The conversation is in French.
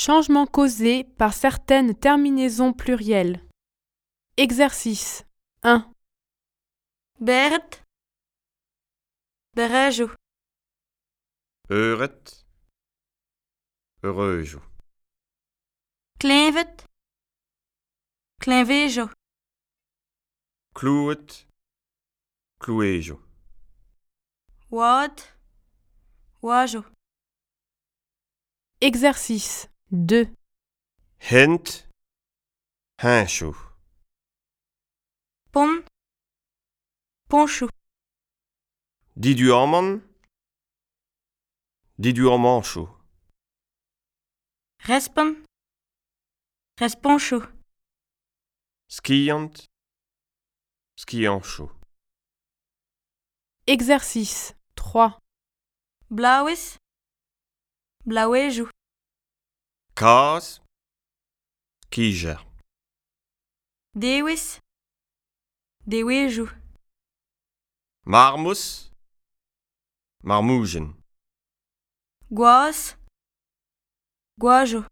Changement causé par certaines terminaisons plurielles. Exercice 1. Bert. Berejo. Euret. Eureujo. Klevet. Klevejo. Clouet. Clouejo. Wad. Wajo. Exercice 2. Hent. Hanscho. Pon. Poncho. Didu amman. Didu ammancho. Respen. Responcho. Skiant. Skiancho. Exercice 3. Blauis. Blauejo. Kaz. Kijer. Dewis. Dewejou. Marmus. Marmoujen. Gwaz. Gwajo.